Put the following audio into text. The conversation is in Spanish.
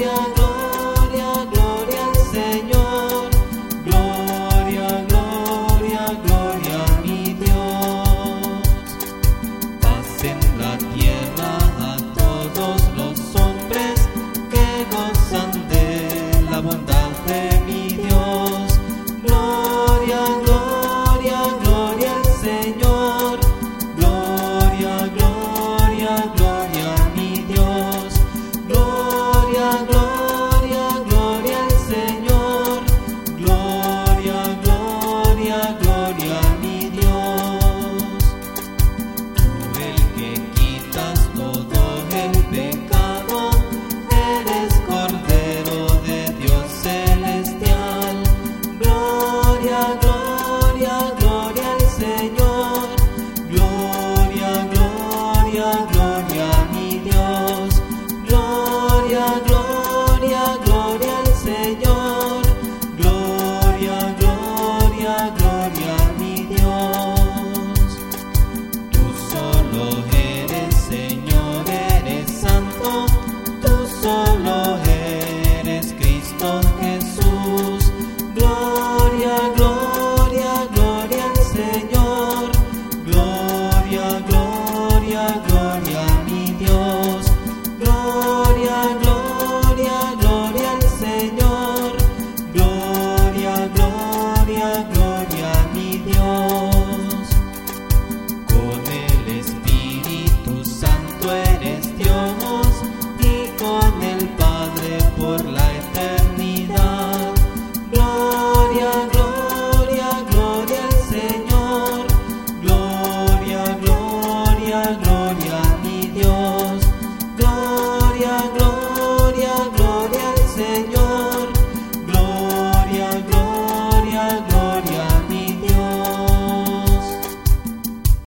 Gloria, gloria, gloria al Señor, gloria, gloria, gloria a mi Dios, paz en la tierra. Gloria, Gloria al Señor. Gloria, Gloria, Gloria a mi Dios. Tú solo.